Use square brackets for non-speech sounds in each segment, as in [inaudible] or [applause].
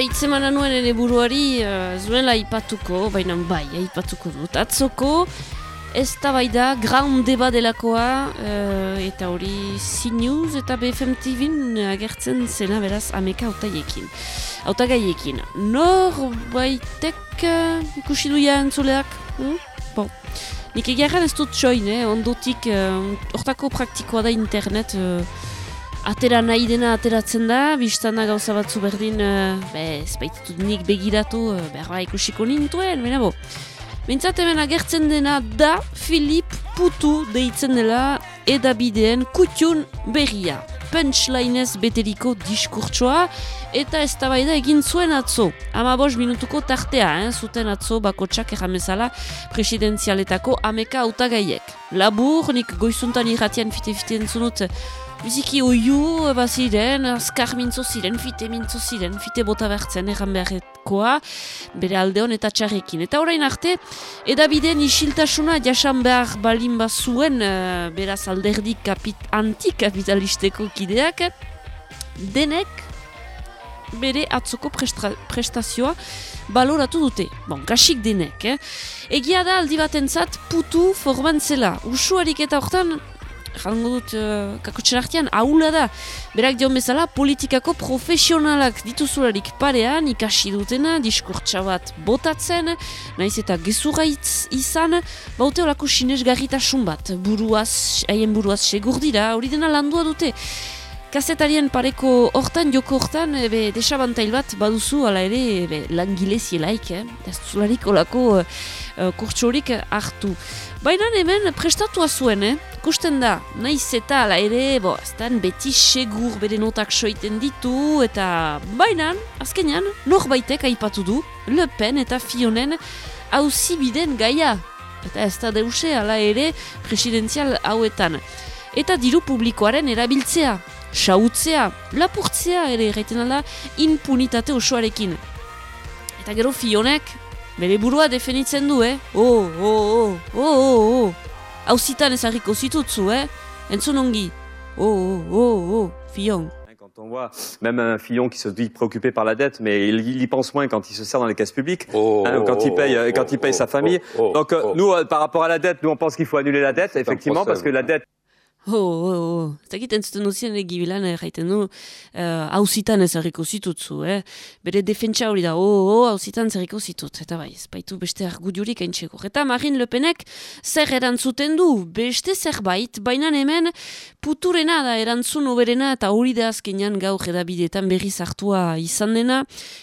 Eta itzemana nuen ere buruari uh, zuela ipatuko, baina bai, ipatuko dut. Atzoko, ez da bai da, ground deba delakoa, uh, eta hori C-News eta BFM TV agertzen zena beraz ameka autaiekin. Autagaiekin. Nor baitek uh, ikusi duia entzuleak? Hmm? Bon. Nik egeran ez dut txoin, eh? ondotik, hortako praktikoa da internet, atera nahi dena ateratzen da, biztana gauza batzu berdin, uh, be, ez baitutut nik begiratu, uh, berba ikusiko nintuen, bera bo. Bintzat hemen agertzen dena da Filip Putu deitzen dela edabideen kutxun berria. Punchlinez beteriko diskurtsoa eta ez da egin zuen atzo. Ama bos minutuko tartea, eh? zuten atzo bako txak erramezala presidenzialetako ameka autagaiek. Labur, nik goizuntan irratian fite-fite entzunut biziki oiu baziren, azkar mintzo ziren, fite mintzo ziren, fite bota bertzen erran beharrekoa, bere aldeon eta txarrekin. Eta orain arte, edabideen isiltasuna jasan behar balin bazuen, uh, beraz alderdi kapit, antikapitalisteko kideak, denek bere atzoko prestazioa baloratu dute. Bon, kasik denek, eh? Egia da aldi batentzat putu formantzela. Usuarik eta hortan jango dut uh, kakotxen artean, haula da. Berak dion bezala, politikako profesionalak dituzularik parean, ikasi dutena, diskurtsa bat botatzen, naiz eta gezurra izan, baute horako sinesgarritasun bat, buruaz, haien buruaz segur dira, hori dena landua dute. Kazetarien pareko hortan, joko hortan, ebe, desabantail bat baduzu, ala ere, ebe, langilezielaik, eh? zularik olako uh, kurtsorik hartu. Baina hemen prestatua zuen, eh? Kusten da, naiz eta ala ere, bo, azten beti segur bere notak soiten ditu, eta baina, azkenean, norbaitek aipatu du, Le Pen eta Fionen hauzi biden gaia. Eta ez da deuse, ala ere, presidenzial hauetan. Eta diru publikoaren erabiltzea, sautzea, lapurtzea ere, gaiten alda, impunitate osoarekin. Eta gero Fionek, Bere burua definitzen du, eh? Oh, oh, oh, oh, oh, oh. Hau zitan ezagiko zitutzu, eh? Entzun ongi. Oh, oh, oh, oh, Fillon. Quand on voit même un Fillon qui se dit préoccupé par la dette, mais il, il y pense moins quand il se sert dans les caisses publiques, oh, hein, quand il paye, oh, quand il paye oh, sa famille. oh, Donc euh, oh. nous, euh, par rapport à la dette, nous on pense qu'il faut annuler la dette, effectivement, parce que la dette Oh, oh, oh. Ez dakit entzuten duzien egibilan erraiten du, hauzitan uh, ezarriko zitutzu, eh? Bere defentsa hori da, oh, oh, hauzitan ezarriko zitut. Eta bai, ez baitu beste argudiorik haintxeko. Eta Marine Le Penek zer erantzuten du, beste zerbait, baina hemen puturena da erantzun oberena eta hori da azkenean gaur edabideetan berriz hartua izan dena.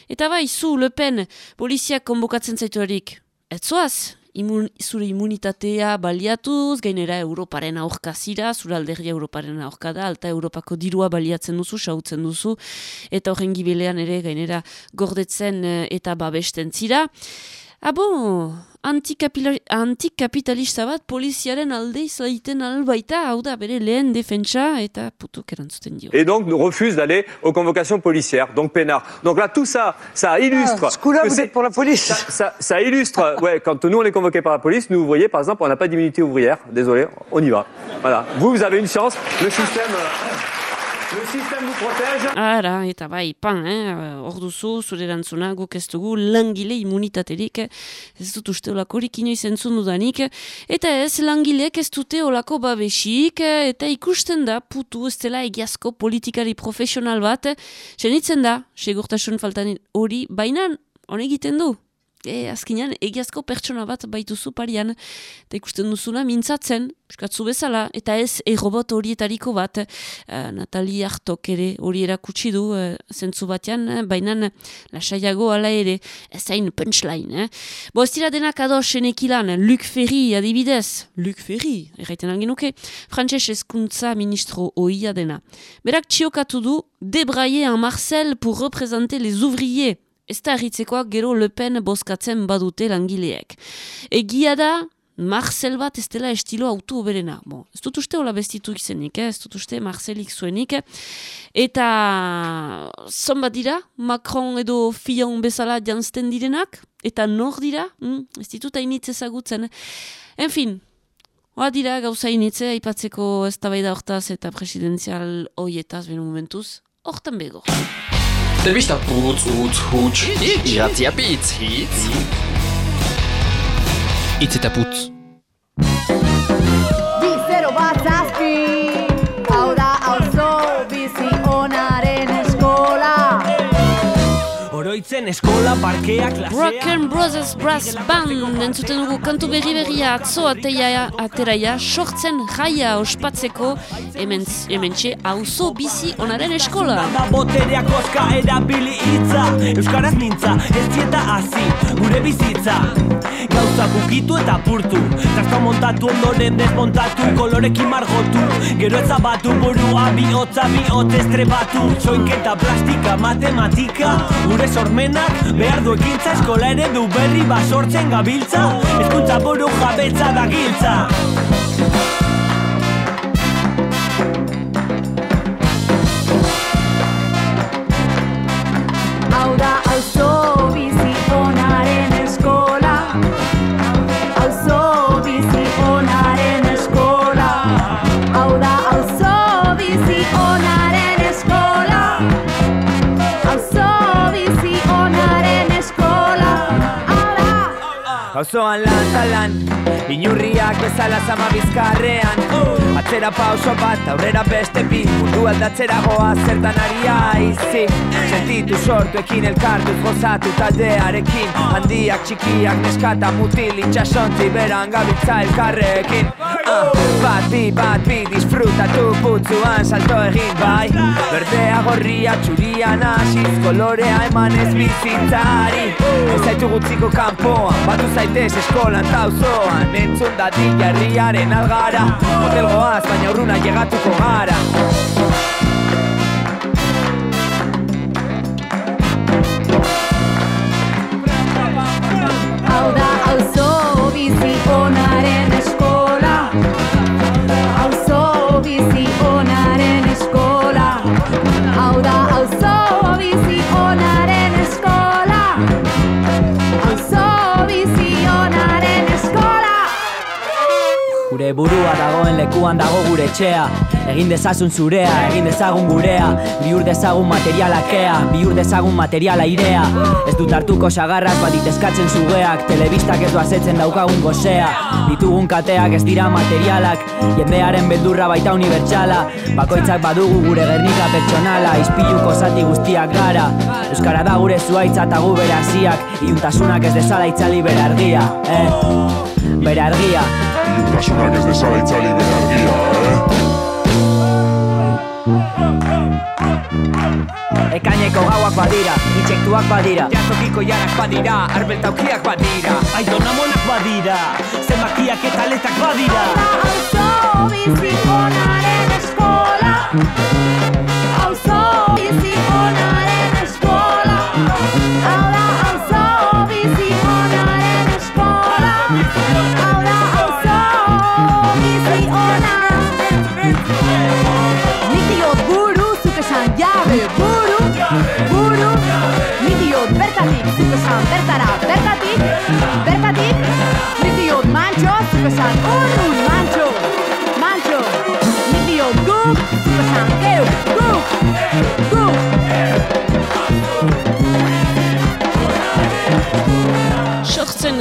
Eta bai, zu Le Pen, poliziak konbokatzen zaituarik, ez zoaz, imun, zure immunitatea baliatuz, gainera Europaren aurka zira, zure alderria Europaren aurka da, alta Europako dirua baliatzen duzu, sautzen duzu, eta horren gibilean ere gainera gordetzen eh, eta babesten zira. Abo, antikapitalista bat poliziaren alde izaiten albaita, hau da bere lehen defentsa eta putuk erantzuten dio. et donc nous refuse d'aller aux convocations policières, donc peinard. Donc là, tout ça, ça illustre. Ah, ce coup-là, que vous êtes pour la police. Ça, ça- ça illustre, ouais, quand nous on est convoqués par la police, nous ouvriers, par exemple, on n'a pas d'immunité ouvrière. Désolé, on y va. Voilà. Vous, vous avez une chance. Le système, Ara, eta bai, pan, eh? hor duzu, zure erantzuna, guk ez dugu langile immunitaterik, ez dut uste olakorik inoiz entzun dudanik, eta ez langileek ez dute olako babesik, eta ikusten da, putu ez dela egiazko politikari profesional bat, senitzen da, segurtasun faltan hori, baina, hon egiten du. E, azkenean, egiazko pertsona bat baituzu parian, eta ikusten duzuna mintzatzen, eskatzu bezala, eta ez e-robot horietariko bat, uh, Natali Artok ere hori erakutsi du, uh, zentzu batean, eh, baina lasaiago ala ere, ez hain punchline, eh? Bo, ez dira denak ados enekilan, Luc Ferri adibidez, Luc Ferri, erraiten algin nuke, frantses eskuntza ministro oia dena. Berak txiokatu du, débrailler un Marcel pour représenter les ouvriers, Ez da erritzekoak gero Le Pen bozkatzen badute langileek. Egia da, Marcel bat ez dela estilo auto berena. Bon, ez dut uste hola bestitu izenik, eh? ez dut uste Marcelik zuenik. Eta zon dira, Macron edo Fillon bezala jantzten direnak, eta nor dira, hm? ez ditut hainitz ezagutzen. Enfin, Hoa dira gauza initze, aipatzeko ez da hortaz eta presidenzial hoietaz beno momentuz, hortan bego. Telebista putz, utz, huts, iratzia pitz, hitz. Itz eta putz. Eskola, parkea, klasea. Broken Brothers Brass Band entzuten dugu kantu berri berria atzo ateia, ateraia sortzen jaia ospatzeko. Hemen, hementxe auzo bizi onaren eskola. Botereak oska erabili hitza Euskaraz mintza, ez dieta hasi, gure bizitza. Gauza bukitu eta purtu Trasta montatu ondoren desmontatu Kolorekin margotu, gero ez zabatu Burua bihotza bihotz estrebatu. Soinketa plastika, matematika. Gure sormenak behar du ekintza Eskola ere du berri basortzen gabiltza. Ezkuntza buru jabetza da giltza Causó alán, alán inurriak bezala zama bizkarrean Atzera pauso bat, aurrera beste bi. Mundu aldatzera goa zertan ari aizi Sentitu sortuekin elkartuz gozatu taldearekin. Handiak txikiak neskata mutil itxasontzi beran gabiltza elkarrekin. Ah, Bat bi, bat bi, disfrutatu putzuan salto egin bai. Berdea gorria txuria nasiz kolorea eman ez bizitzari. Ez zaitu gutziko kanpoan, batu zaitez eskolan tauzoan Entzun dati jarriaren algara. Hotel goaz, baina urruna llegatuko gara. Hau da auzo bizi onaren burua dagoen lekuan dago gure etxea. Egin dezazun zurea, egin dezagun gurea. Bihur dezagun materialakea, bihur dezagun materiala irea. Ez dut hartuko sagarrak bat eskatzen zugeak. Telebistak ez azetzen daukagun gozea Ditugun kateak ez dira materialak. Jendearen beldurra baita unibertsala. Bakoitzak badugu gure gernika pertsonala. Ispiluko zati guztiak gara. Euskara da gure zuaitza eta gu bere hasiak. Iuntasunak ez dezala itzali bere argia, eh? Bere argia, Iluntasunak ez dezala itzali bere argia, eh? Ekaineko gauak badira, itxektuak badira Jantokiko jarak badira, arbeltaukiak badira Aidonamonak badira, zenbakiak eta letak badira Auzo bizi onaren eskola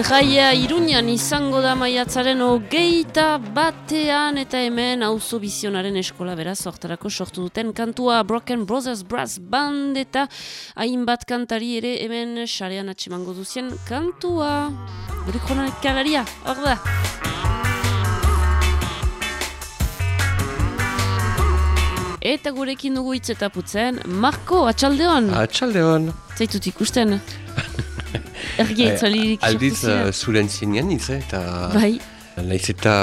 Jaia Iruñan izango da maiatzaren hogeita batean eta hemen auzo bizionaren eskola beraz sortarako sortu duten kantua Broken Brothers Brass Band eta hainbat kantari ere hemen sarean atximango duzien kantua. Gure kronikalaria, hor da. Eta gurekin dugu hitz eta putzen, Marko, atxaldeon, Atxalde hon. zaitut ikusten. [laughs] Ergi itzalirik Eh, Aldiz uh, zuren zinean iz, eh, eta Bai, nahiz eta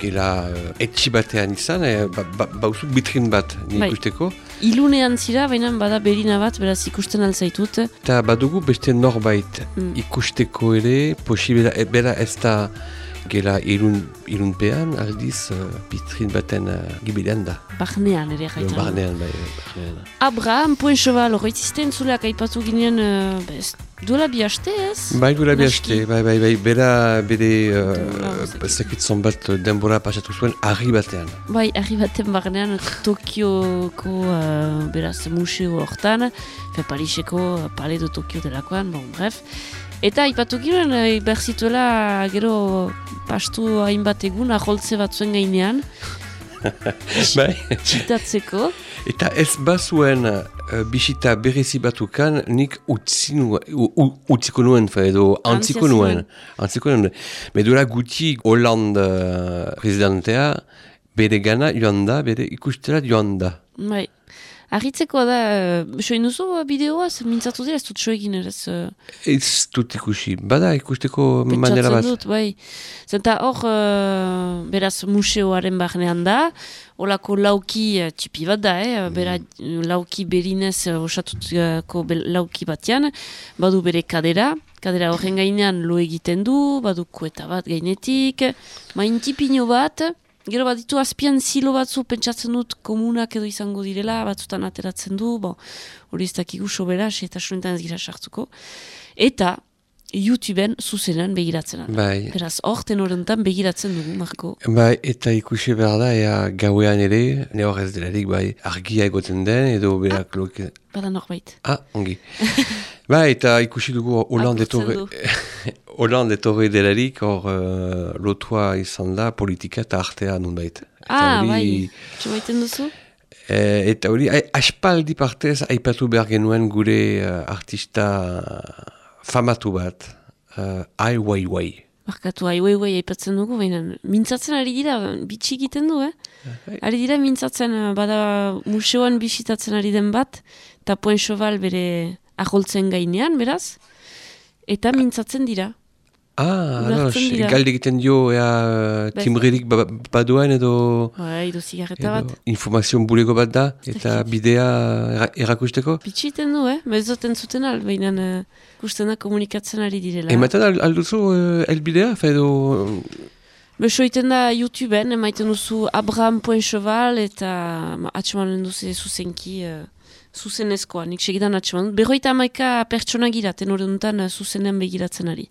gela uh, etxi batean izan, eh, ba, ba, bauzu bitrin bat Bai. ikusteko. ilunean zira, baina bada berina bat, beraz ikusten alzaitut. Eta badugu beste norbait Mm. ikusteko ere, posibela, e, bera ez da Gela irun, irunpean aldiz uh, bitrin baten uh, gibilean da. Barnean ere gaita. Barnean, bai, barnean. Abraham, poen cheval, horretzizte entzuleak aipatu ginen, uh, bez, duela bi haste ez? Bai, gura Naski. bihaste, bai, bai, bai, bera, bere, uh, guzti. zekitzon bat denbora pasatu zuen argi batean. Bai, argi baten barnean Tokioko uh, beraz museo hortan, fe Pariseko uh, Palais de Tokio delakoan, bon, bref. Eta aipatu ginen, uh, behar zituela gero pastu hainbat egun aholtze batzuen gainean, [laughs] bai, txitatzeko. eta ez bazuen uh, bisita berezi batukan nik utzi nuen, u- utziko nuen, fa, edo antziko nuen. Antziko nuen. Medura guti Hollande uh, presidentea bere gana joan da, bere ikustera joan da. Bai. Arritzeko da, uh, soin duzu uh, bideoaz, mintzatu dira, ez dut soegin ere, ez, uh, Ez dut ikusi, bada ikusteko manera bat. dut, bai. Zenta hor, uh, beraz, museoaren barnean da, olako lauki uh, txipi bat da, eh? bera lauki berinez uh, osatutako bel- lauki batean, badu bere kadera, kadera horren gainean lo egiten du, badu kueta bat gainetik, main tipino bat, Gero bat ditu azpian zilo batzu pentsatzen dut komunak edo izango direla, batzutan ateratzen du, bon, hori ez dakigu sobera, eta suentan ez gira sartuko. Eta YouTubeen zuzenean begiratzen. Bai. Beraz, horten horrentan begiratzen dugu, Marko. Bai, eta ikusi behar da, ea gauean ere, ne ez delarik, bai, argia egoten den, edo berak loke... Bada norbait. Ah, ongi. [laughs] bai, eta ikusi dugu Apurtzen etorre... Hollande etorre [laughs] delarik, hor uh, lotua izan da politika eta artea nunbait. Eta Ah, bai. Txomaiten duzu? Eh, eta hori, aspaldi partez, aipatu behar genuen gure uh, artista famatu bat, uh, Ai Weiwei. Markatu, ai, wei, wei, aipatzen dugu, baina mintzatzen ari dira, bitxi egiten du, eh? Ari dira mintzatzen, eh, bada museoan bisitatzen ari den bat, eta poen cheval bere aholtzen gainean, beraz, eta mintzatzen dira. Ah, ados, dira. galde egiten dio, ea, ba, baduan edo, Bai, edo zigarreta bat. informazion bulego bat da, eta bidea era- erakusteko. Bitxiten du, eh? Bez duten zuten al, baina uh, da komunikatzen ari direla. Ematen al, alduzu uh, elbidea, fe edo... Beso iten da YouTubeen, emaiten duzu Abraham.cheval eta ma, atxemanen duzu zuzenki uh, zuzenezkoa, nik segidan atxemanen. Berroita amaika pertsona gira, tenorentan uh, zuzenean begiratzen ari.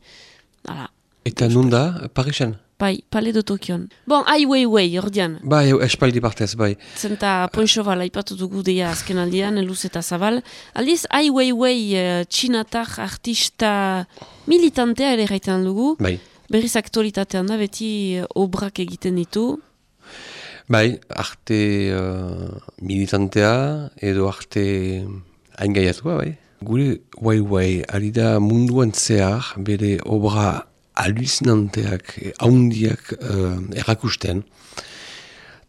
Hala, Eta nun da, Parisen? bai, pale do Tokion. Bon, ai wei wei, ordian. Bai, espaldi partez, bai. Zenta Poincheval aipatu dugu deia azken aldian, luz eta zabal. Aldiz, ai wei wei uh, txinatar artista militantea ere gaitan dugu. Bai, Berriz aktualitatean da, beti uh, obrak egiten ditu. bai, arte uh, militantea edo arte aingaiatua, bai. Gure Wai, ari da munduan zehar, bere obra alucinanteak, eh, haundiak uh, erakusten.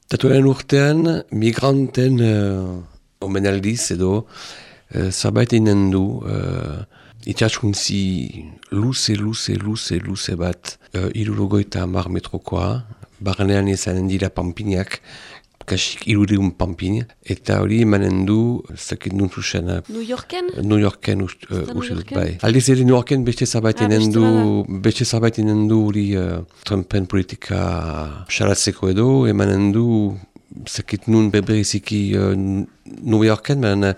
Tatuaren urtean, migranten uh, omenaldiz edo uh, zerbait eginen du uh, itxasuntzi luze, luze, luze, luze bat uh, irurogoita hamar metrokoa, barnean izanen dira pampinak, kasik irureun pampin, eta hori emanen du, zakit nun zuzen, uh, New Yorken? New Yorken uh, New dut, Yorken? bai. Aldiz ere New Yorken beste zerbait Ah, du, beste zerbait enen du hori uh, Trumpen politika xalatzeko edo, emanen du, zakit nun beberiziki uh, New Yorken, baina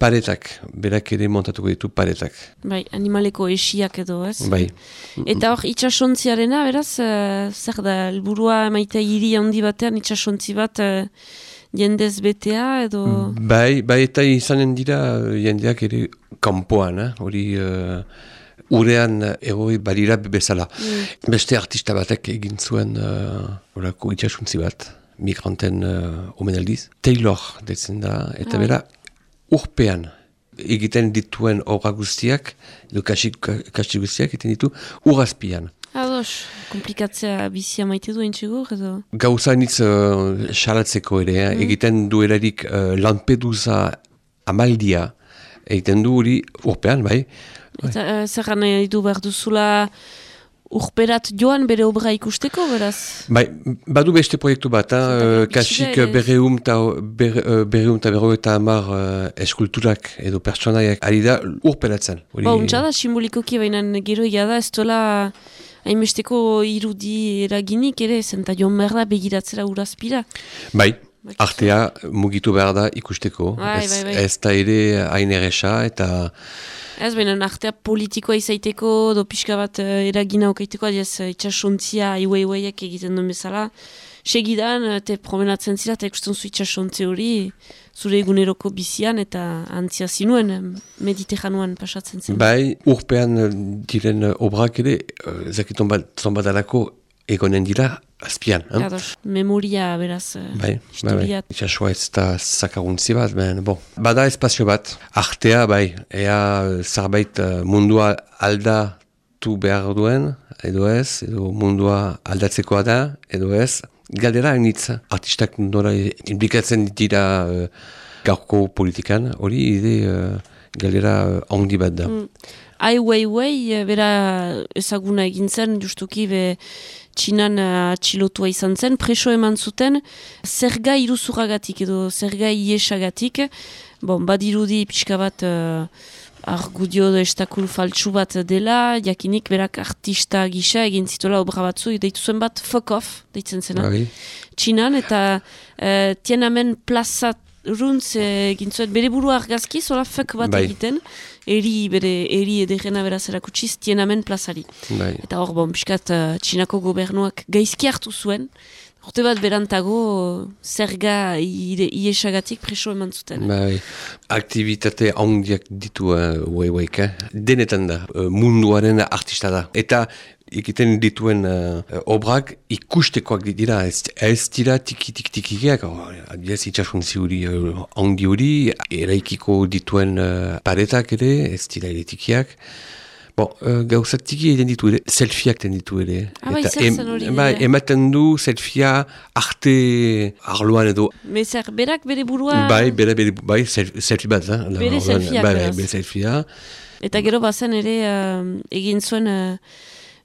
paretak, berak ere montatuko ditu paretak. Bai, animaleko esiak edo, ez? Bai. Eta hor, itxasontziarena, beraz, uh, zer da, helburua emaita hiri handi batean, itxasontzi bat uh, jendez betea edo... Bai, bai eta izanen dira uh, jendeak ere kanpoan, eh? hori uh, urean uh, egoi balira bezala. Beste artista batek egin zuen uh, horako itxasuntzi bat, migranten uh, omenaldiz. Taylor detzen da, eta Ah. bera urpean egiten dituen obra guztiak, edo kasi, kasi guztiak egiten ditu urazpian. Ados, komplikatzea bizia maite duen txegur edo... Gauza nitz uh, xalatzeko ere, eh? egiten duelarik uh, Lampedusa amaldia, egiten du hori urpean, bai. Eta uh, zer gana du behar duzula urperat joan bere obra ikusteko, beraz? Bai, badu beste proiektu bat, Zertan eh, da kasik ez? berreum eta ber, eh, berreum eta berro eta hamar eh, eskulturak edo pertsonaiak ari da urperatzen. Hori- Ba, untsa da, simbolikoki baina gero da, ez dola hainbesteko irudi eraginik ere, zenta joan behar da begiratzera urazpira. Bai, Bakizu. artea mugitu behar da ikusteko. Bai, ez, bai, bai. ez da ere hain erresa eta Ez, baina artea politikoa izaiteko, do pixka bat uh, eragina okaiteko, adiez, uh, itxasontzia iweiweiek egiten duen bezala. Segidan, eh, te promenatzen zira, eta ikusten zu itxasontzi hori, zure eguneroko bizian, eta antzia zinuen, mediterranuan pasatzen zen. bai, urpean eh, diren eh, obrak ere, uh, zakiton bat, zonbadalako egonen dira azpian. hein? Ados, memoria, beraz, eh, Bai, bai, bai. Itxasua ez da zakaruntzi bat, ben, bon. Bada espazio bat, artea, bai, ea zerbait eh, mundua aldatu behar duen, edo ez, edo mundua aldatzekoa da, edo ez. Galdera hainitz, artistak nora implikatzen dira eh, gaurko politikan, hori ide eh, galdera handi bat da. Ai Weiwei, bera ezaguna egin zen, justuki be txinan eh, atxilotua izan zen, preso eman zuten, zerga iruzuragatik edo zerga iesagatik, bon, badirudi pixka bat uh, argudio estakul faltsu bat dela, jakinik berak artista gisa egin zituela obra batzu, deitu zuen bat fuck off, deitzen zena. Bai. Txinan, eta uh, Tiananmen plaza runtz eh, egin zuen, bere buru argazki, zola fuck bat Bai. egiten, eri, bere, eri ederrena beraz erakutsiz Tiananmen plazari. Bai. Eta hor, bon, piskat, uh, Txinako gobernuak gaizki hartu zuen, Urte bat berantago zerga ire- iesagatik preso eman zuten. Bai, aktivitate handiak ditu uh, eh? denetan da, uh, munduaren artista da. Eta egiten dituen uh, obrak ikustekoak dira, ez, ez dira tiki-tik-tikiak, oh, adiez itxasuntzi hori uh, handi hori, eraikiko dituen uh, paretak ere, ez dira ere tikiak. Bon, uh, gauzak tiki egiten ditu ere, selfieak egiten ditu ere. Ah, bai, zer zen hori ere? ematen du selfia arte arloan edo Mezer, berak bere burua... Bai, bere, bere, bai, sel- selfie bat, eh? Bere selfieak, bai, bai, bere selfia. Eta gero bazen ere uh, egin zuen uh,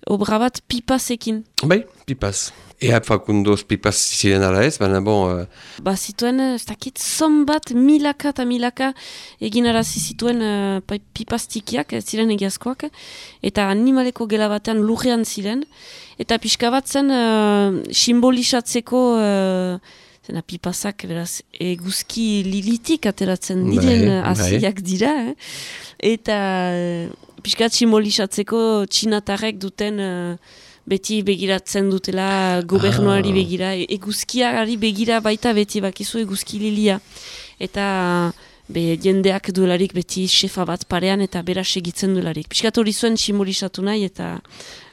obra bat pipasekin. Bai, pipaz. Ea fakundoz pipaz ziren ala ez, baina bon, uh, Ba zituen, eh, ez dakit, zon bat milaka eta milaka egin arazi zituen uh, pa- pipaztikiak, ez ziren egiazkoak, eta animaleko gela batean lurrean ziren, eta pixka bat zen uh, simbolizatzeko uh, zena pipazak, beraz, eguzki lilitik ateratzen Bai, diren bai. uh, aziak dira, eh? eta pixka simbolizatzeko txinatarrek duten uh, beti begiratzen dutela gobernuari Ah. begira, e- eguzkiari begira baita beti bakizu eguzki lilia. Eta be, jendeak duelarik beti xefa bat parean eta bera segitzen duelarik. Piskat hori zuen simbolizatu nahi eta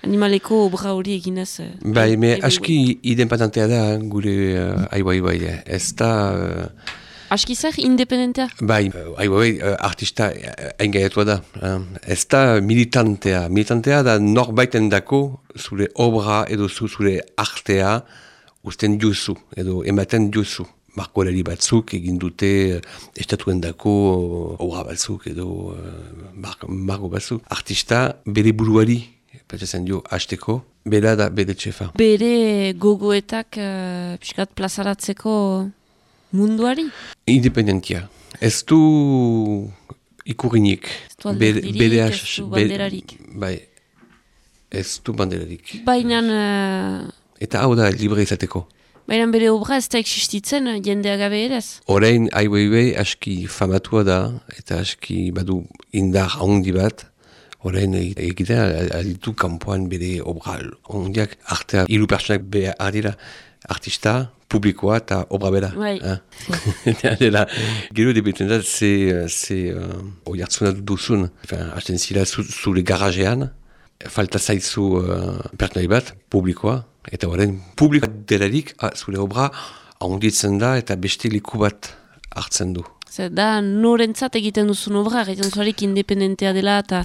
animaleko obra hori eginez. eh, bai, me aski idenpatantea da gure uh, aibai bai, eh. ez da... Uh, Aski zer, independentea? Bai, uh, ai, bai, uh, artista engaiatua da. Uh, ez da militantea. Militantea da norbaiten dako zure obra edo zu zure artea usten duzu edo ematen duzu. Markolari batzuk egin dute uh, estatuen dako obra batzuk edo uh, mar margo batzuk. Artista bere buruari, pentsatzen dio, hasteko, bera da bere txefa. Bere gogoetak uh, piskat plazaratzeko munduari? Independentia. Ez du ikurrinik. Ez du alderdirik, ez du be- banderarik. Bai, ez du banderarik. Baina uh, Eta hau da libre izateko. baina bere obra ez da existitzen uh, jendea gabe erez. Orain, Ai Weiwei aski famatua da, eta aski badu indar handi bat, orain e- egiten al- alitu kanpoan bere obra handiak, artea hiru pertsonak behar dira, artista, publikoa eta obra bera. Bai. [laughs] Eta dela, gero debetzen da, ze, ze uh, oiartzuna duzun, enfin, hasten zira zu, zure garajean, falta zaizu uh, pertsonai bat, publikoa, eta horren publikoa delarik, ah, zure obra handitzen da eta beste liku bat hartzen du. Zer, da norentzat egiten duzun obra, egiten zuarik independentea dela eta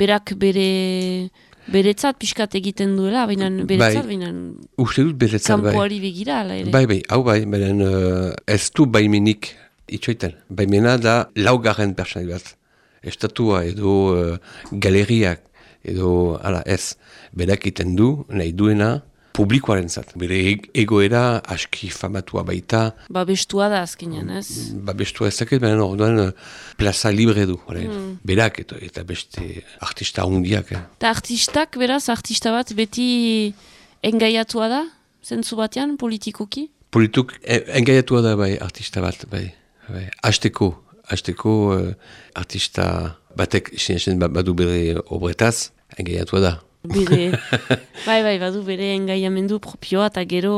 berak bere beretzat pixkat egiten duela, baina beretzat, Bai. baina Uste dut beretzat bai. kanpoari begira, ala ere. Bai, bai, hau bai, beren uh, ez du baimenik itxoiten. Baimena da laugarren pertsonai bat. Estatua edo uh, galeriak edo ala ez. Berak iten du, nahi duena, publikoaren zat. Bere e- egoera aski famatua baita, Ba, bestua da azkenean, ez? ba bestua ezaket, baina orduan eh, plaza libre du, orain. berak eta, eta beste artista hundiak. Eh. Eta artistak, beraz, artista bat beti engaiatua da, zentzu batean, politikoki? Polituk e, engaiatua da bai artista bat, bai. bai. Azteko, azteko eh, artista batek sinesten ba- badu bere obretaz, engaiatua da. Bere, [laughs] bai, bai, badu bere engaiamendu propioa eta gero...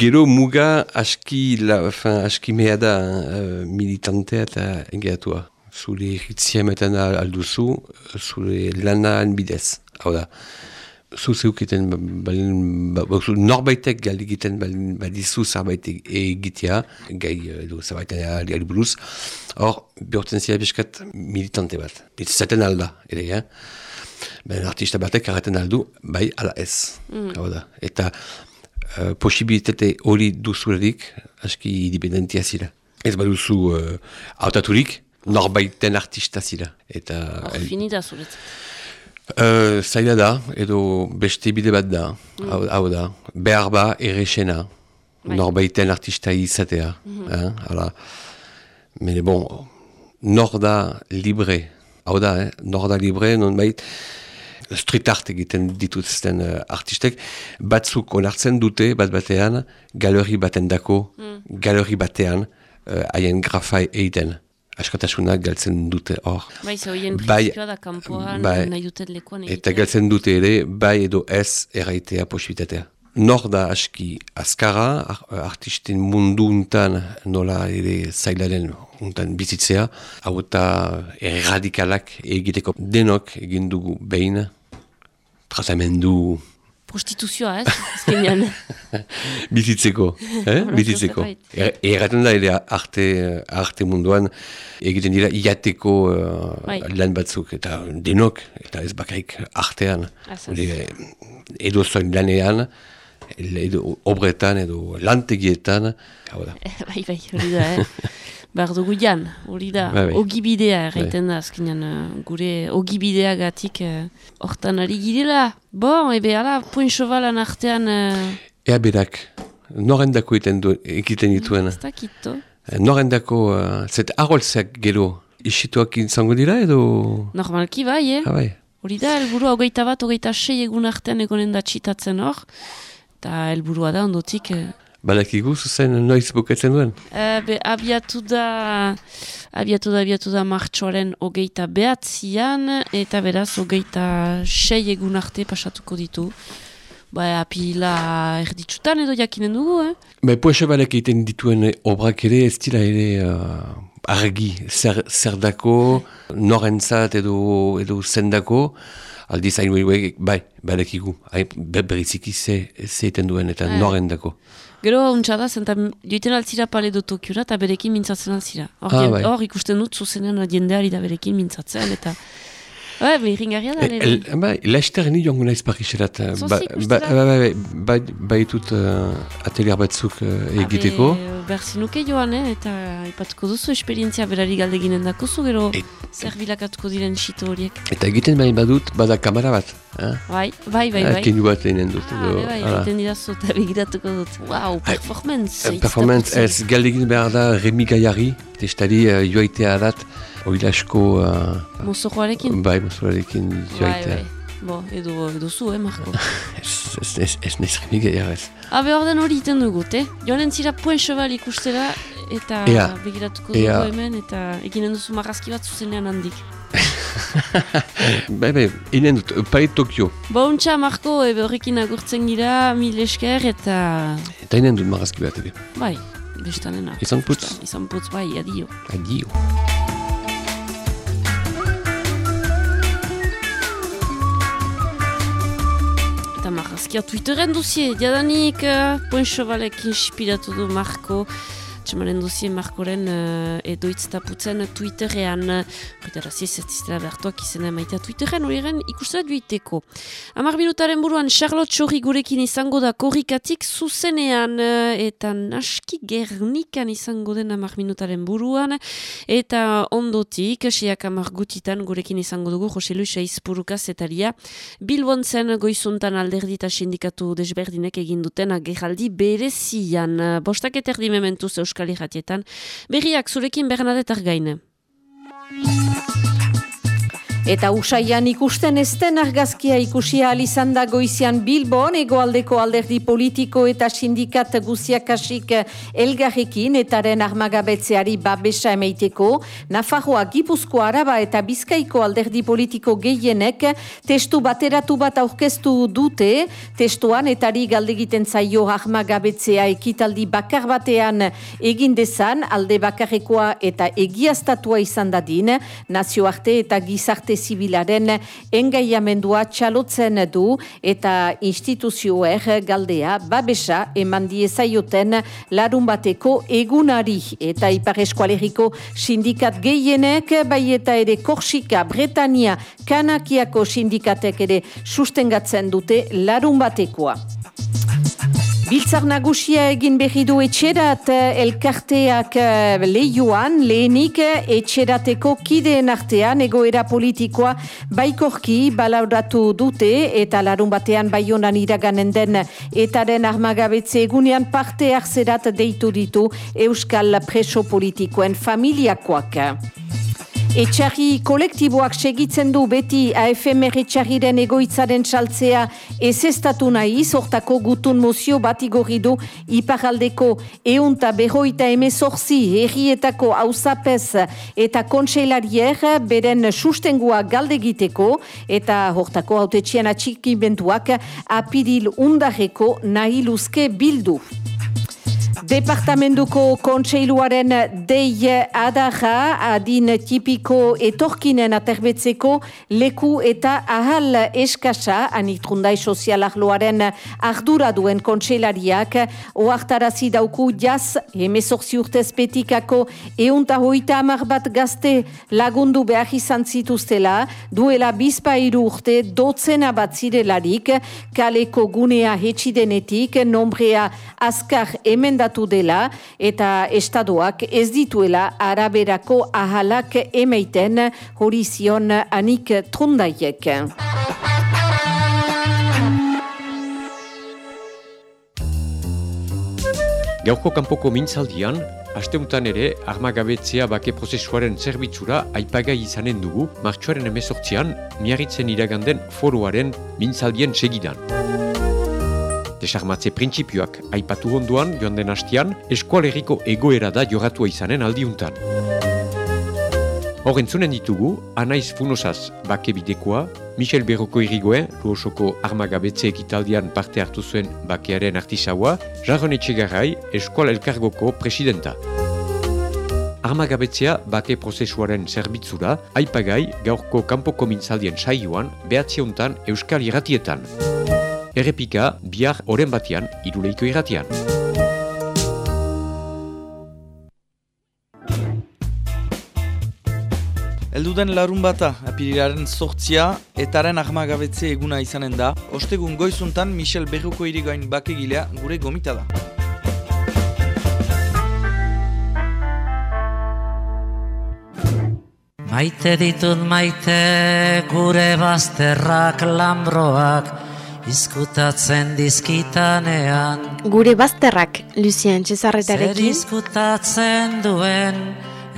Gero muga aski, la, fin, aski mea da uh, militantea eta engaiatua. Zure ritziametan al- alduzu, zure lanaren bidez. Hau da, zu zeukiten ba- balin, ba, ba, zu norbaitek galdegiten balin badizu zerbait e- egitea, gai eh, edo zerbaiten ari buruz, hor, behortzen zira biskat militante bat. Zaten alda, ere, eh? Ben artista batek arreten aldu, bai, ala ez. Hau da. Eta uh, posibilitate hori duzurerik, aski independentia zira. Ez baduzu uh, autaturik, norbaiten artista zira. Eta Hor, finita zuret. uh, zaila da, edo beste bide bat da, hau, hau da, behar ba errexena, Bai. norbaiten artista izatea. eh, hala. Mene bon, nor da libre, hau da, eh, nor da libre, non bait, street art egiten dituzten uh, artistek, batzuk onartzen dute, bat batean, galerri baten dako, galerri batean, uh, haien grafa egiten. Askatasunak galtzen dute hor. Bai, ze Bai, da kanpoan bai. nahi duten lekuan Eta galtzen dute ere, bai edo ez erraitea posibilitatea. Nor da aski azkara, ar- artisten mundu untan nola ere zailaren untan bizitzea, hau eta erradikalak egiteko denok egin dugu behin, tratamendu Prostituzioa, ez? Azkenean. [laughs] bizitzeko, eh? Bizitzeko. Er, erraten da ere arte, arte munduan egiten dira iateko uh, lan batzuk, eta denok, eta ez bakarik artean. Az. Hori, edo zoin lanean, edo obretan, edo lantegietan, hau da. [laughs] bai, bai, hori da, eh? [laughs] Behar dugu jan, hori da. Bai, bai. Ogibidea erraiten da, azkenean, eh, gure ogibidea gatik eh, hortan ari girela. Bon, ebe, ala, poinxovalan artean, eh, Ea berak, norendako egiten, dituen. ez dakito. Norendako, uh, zet arolzeak gero, isituak izango dira edo... Normalki bai, eh? Ah, bai. Hori da, helburua hogeita bat, hogeita sei egun artean egonen da txitatzen hor. Eta helburua da, ondotik, Balakigu zuzen noiz bukatzen duen. Eh, be, abiatu da, abiatu da, abiatu da martxoaren hogeita behatzian, eta beraz hogeita sei egun arte pasatuko ditu. Ba, apila erditsutan edo jakinen dugu, eh? Ba, poesa balek egiten dituen obrak ere ez dira ere uh, argi, zer, zer dako, norentzat edo, edo zendako, aldiz hain bai, balekigu, hain be- beriziki ze, ze egiten duen eta Ah. norendako. Gero untsa da, zenta joiten altzira pale do Tokiora eta berekin mintzatzen altzira. Hor, Ah, bai. hor ikusten dut zuzenean jendeari da berekin mintzatzen, eta... Ba, behiringarria da, E, ere. el, bai, laster ni joango naiz Pariserat. Ba, ba, ba, ba, ba, ba, ditut uh, atelier batzuk uh, egiteko. Habe, Berzinuke joan, eh? eta ipatuko duzu esperientzia berari galdeginen dakuzu, gero Et- zer bilakatuko diren sito horiek. Eta egiten bali badut, bada kamera bat. Eh? Bai, bai, bai, bai. Keinu bat eginen dut. Ah, edo, bai, egiten didazu eta begiratuko dut. Wow, performance. Eh, Performance ez galdegin behar da Remi Gaiari, testari uh, joaitea adat, oilasko uh, bai mozularekin Bai, joaitea. bai. Bo, edo, edo zu, eh, Marko. [laughs] Ez, ez, ez, ez Gaiar ez. Habe, orden hori iten dugut, eh? Joanen zira puen cheval ikustera eta Ea. begiratuko Ea. dugu hemen eta eginen duzu marrazki bat zuzenean handik. [laughs] bai, bai, inen dut, pai Tokio. Bo, untxa, Marko, ebe horrekin agurtzen gira, mil esker eta... Eta inen dut marazki bat ebe. Bai, bestanena. Izan putz. Izan putz, bai, adio. Adio. Twitteren duzie, jadanik uh, Poen Chevalek inspiratu du Marko atxemanen duzien markoren uh, edoitz taputzen Twitterean. Horretara ziz, ez diztela behartuak izena maitea Twitterean, hori eren ikusta duiteko. Amar minutaren buruan, Charlotte Chorri gurekin izango da korrikatik zuzenean eh, eta naski gernikan izango den amar minutaren buruan eta ondotik, siak amar gutitan gurekin izango dugu Jose Luis Eizpuruka zetaria Bilbon zen goizuntan alderdi eta sindikatu desberdinek egin duten agerraldi berezian. Bostak eterdi mementuz Euskal Iratietan. Berriak zurekin Bernadetar gaine. Eta usaian ikusten ezten argazkia ikusia alizan da goizian Bilbon, egoaldeko alderdi politiko eta sindikat guziakasik elgarrekin etaren armagabetzeari babesa emeiteko, Nafarroa, Gipuzko, Araba eta Bizkaiko alderdi politiko gehienek testu bateratu bat aurkeztu dute, testuan etari galdegiten zaio armagabetzea ekitaldi bakar batean egin dezan, alde bakarrekoa eta egiaztatua izan dadin, nazioarte eta gizarte zibilaren engaiamendua txalotzen du eta instituzioer galdea babesa eman diezaioten larun bateko egunari eta ipar eskualeriko sindikat gehienek bai eta ere Korsika, Bretania, Kanakiako sindikatek ere sustengatzen dute larun batekoa. Biltzar nagusia egin berri du etxerat elkarteak eh, lehioan, lehenik etxerateko kideen artean egoera politikoa baikorki balauratu dute eta larun batean baionan iraganen den etaren armagabetze egunean parte hartzerat deitu ditu Euskal preso politikoen familiakoak. Etxarri kolektiboak segitzen du beti AFMR etxarriren egoitzaren saltzea ez estatu nahi, sortako gutun mozio bat du iparaldeko eunta berroita emezorzi herrietako hausapez eta kontseilarier beren sustengua galdegiteko eta hortako autetxian atxikimentuak apidil undarreko nahi luzke bildu. Departamentuko kontseiluaren dei adarra adin tipiko etorkinen aterbetzeko leku eta ahal eskasa anitrundai sozialarloaren ardura duen kontseilariak oartarazi dauku jaz emezorzi urtez petikako eunta hoita amar bat gazte lagundu behar izan zituztela. Duela bizpairu urte dotzena bat zirelarik kaleko gunea hetxidenetik nombrea azkar emendatu dela eta estadoak ez dituela araberako ahalak emeiten horizion anik trundaiek. Gaurko kanpoko mintzaldian, asteuntan ere armagabetzea bake prozesuaren zerbitzura aipagai izanen dugu martxoaren emezortzian miarritzen iraganden foroaren mintzaldien segidan. Desarmatze printzipioak aipatu onduan joan den hastian, eskualeriko egoera da joratua izanen aldiuntan. Horrentzunen ditugu, Anaiz Funosaz bakebidekoa, Michel Berroko irigoen, Luosoko armagabetze ekitaldian parte hartu zuen bakearen artisaua, Jarron Etxegarrai, Eskual Elkargoko presidenta. Armagabetzea bake prozesuaren zerbitzura, aipagai gaurko kanpoko mintzaldien saioan, behatziontan Euskal Iratietan. Errepika, bihar oren batean, iruleiko irratian. Elduden larun bata, apirilaren sortzia, etaren ahmagabetze eguna izanen da, ostegun goizuntan Michel Berruko irigoain bakegilea gure gomita da. Maite ditut maite gure bazterrak lambroak izkutatzen dizkitanean Gure bazterrak, Lucien Txezarretarekin. Zer izkutatzen duen